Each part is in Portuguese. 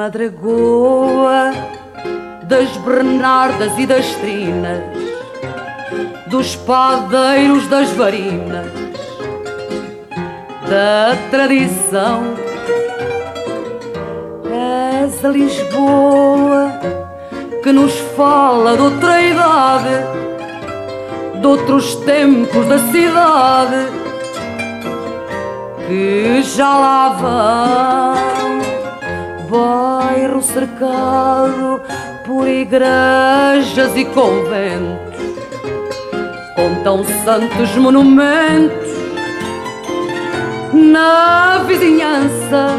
Madragoa das Bernardas e das Trinas, dos padeiros das varinas, da tradição. És a Lisboa que nos fala de outra idade, de outros tempos da cidade que já lá vão, bairro cercado por igrejas e conventos, com tão santos monumentos na vizinhança.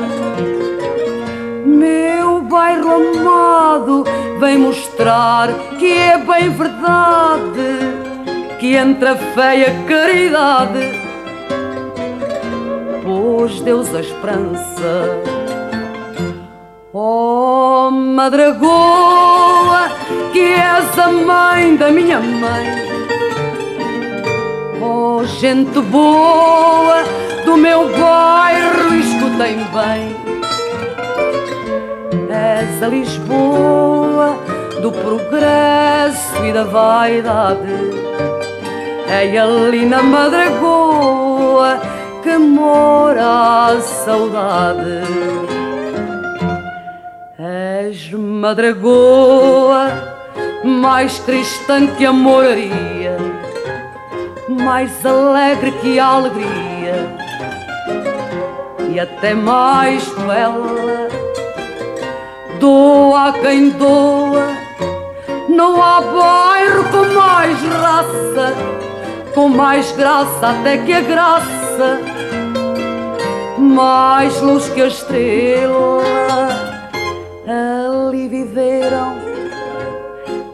Meu bairro amado vem mostrar que é bem verdade que entre a fé e a caridade pôs Deus a esperança. Oh, Madragoa, que és a mãe da minha mãe. Oh, gente boa do meu bairro, escutem bem. És a Lisboa do progresso e da vaidade. É ali na Madragoa que mora a saudade. És madragoa, mais cristã que a moraria, mais alegre que a alegria, e até mais bela. Doa a quem doa, não há bairro com mais raça, com mais graça até que a graça, mais luz que a estrela viveram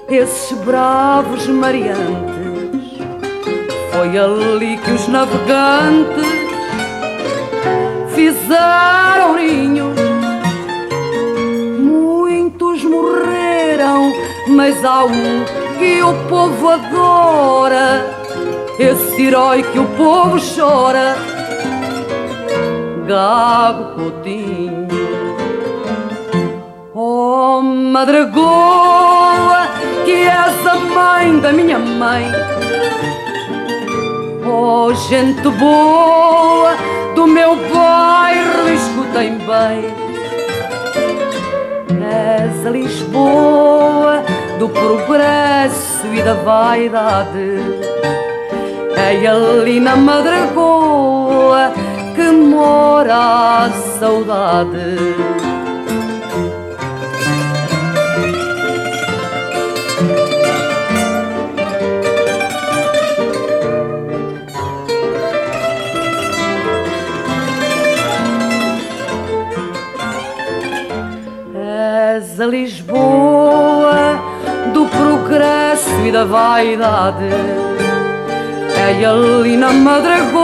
esses bravos mariantes. Foi ali que os navegantes fizeram ninho. Muitos morreram, mas há um que o povo adora. Esse herói que o povo chora, Gago Coutinho. Oh, Madragoa, que és a mãe da minha mãe. Oh, gente boa do meu bairro, escutem bem. És a Lisboa do progresso e da vaidade. É ali na Madragoa que mora a saudade. A Lisboa do progresso e da vaidade. É ali na Madragoa